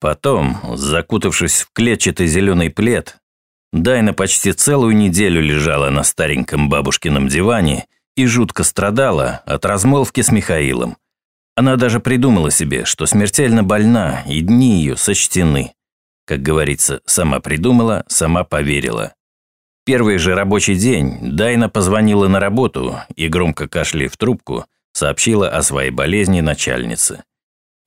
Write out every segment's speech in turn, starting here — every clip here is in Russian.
Потом, закутавшись в клетчатый зеленый плед, Дайна почти целую неделю лежала на стареньком бабушкином диване и жутко страдала от размолвки с Михаилом. Она даже придумала себе, что смертельно больна, и дни ее сочтены. Как говорится, сама придумала, сама поверила. Первый же рабочий день Дайна позвонила на работу и, громко кашляя в трубку, сообщила о своей болезни начальнице.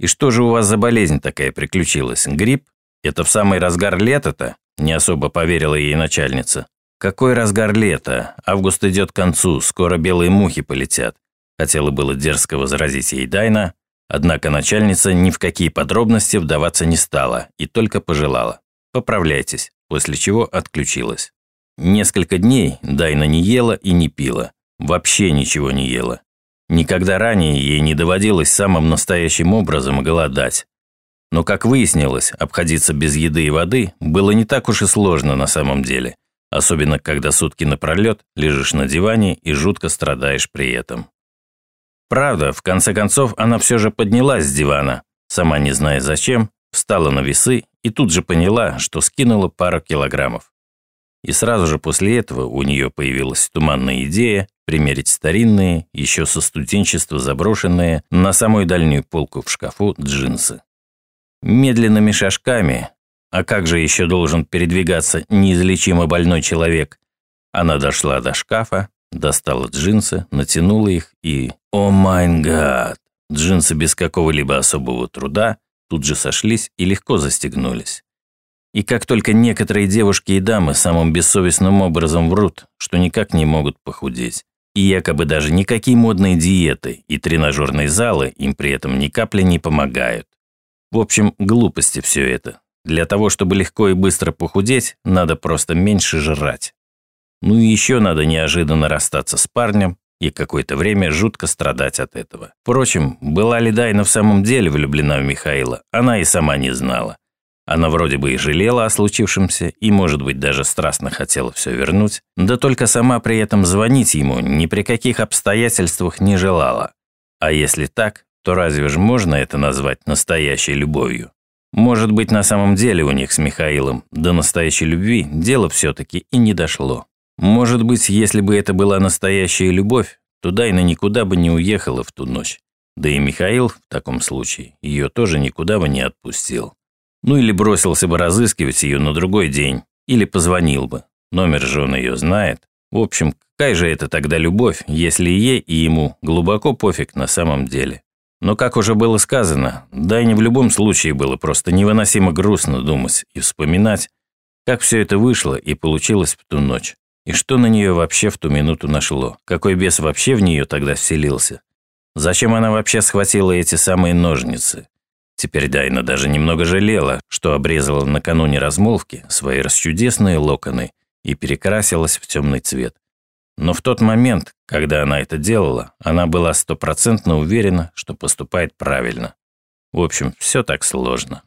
«И что же у вас за болезнь такая приключилась? Грипп? Это в самый разгар лета-то?» Не особо поверила ей начальница. «Какой разгар лета? Август идет к концу, скоро белые мухи полетят». Хотела было дерзко возразить ей Дайна, однако начальница ни в какие подробности вдаваться не стала и только пожелала. «Поправляйтесь», после чего отключилась. Несколько дней Дайна не ела и не пила. Вообще ничего не ела. Никогда ранее ей не доводилось самым настоящим образом голодать. Но, как выяснилось, обходиться без еды и воды было не так уж и сложно на самом деле, особенно когда сутки напролет лежишь на диване и жутко страдаешь при этом. Правда, в конце концов, она все же поднялась с дивана, сама не зная зачем, встала на весы и тут же поняла, что скинула пару килограммов. И сразу же после этого у нее появилась туманная идея примерить старинные, еще со студенчества заброшенные на самую дальнюю полку в шкафу джинсы. Медленными шажками, а как же еще должен передвигаться неизлечимо больной человек, она дошла до шкафа, достала джинсы, натянула их и... О майн гад! Джинсы без какого-либо особого труда тут же сошлись и легко застегнулись. И как только некоторые девушки и дамы самым бессовестным образом врут, что никак не могут похудеть, и якобы даже никакие модные диеты и тренажерные залы им при этом ни капли не помогают. В общем, глупости все это. Для того, чтобы легко и быстро похудеть, надо просто меньше жрать. Ну и еще надо неожиданно расстаться с парнем и какое-то время жутко страдать от этого. Впрочем, была ли Дайна в самом деле влюблена в Михаила, она и сама не знала. Она вроде бы и жалела о случившемся, и, может быть, даже страстно хотела все вернуть, да только сама при этом звонить ему ни при каких обстоятельствах не желала. А если так, то разве же можно это назвать настоящей любовью? Может быть, на самом деле у них с Михаилом до настоящей любви дело все-таки и не дошло. Может быть, если бы это была настоящая любовь, то Дайна никуда бы не уехала в ту ночь. Да и Михаил в таком случае ее тоже никуда бы не отпустил. Ну или бросился бы разыскивать ее на другой день, или позвонил бы. Номер же он ее знает. В общем, какая же это тогда любовь, если ей и ему глубоко пофиг на самом деле? Но, как уже было сказано, да и не в любом случае было просто невыносимо грустно думать и вспоминать, как все это вышло и получилось в ту ночь. И что на нее вообще в ту минуту нашло? Какой бес вообще в нее тогда вселился? Зачем она вообще схватила эти самые ножницы? Теперь Дайна даже немного жалела, что обрезала накануне размолвки свои расчудесные локоны и перекрасилась в темный цвет. Но в тот момент, когда она это делала, она была стопроцентно уверена, что поступает правильно. В общем, все так сложно.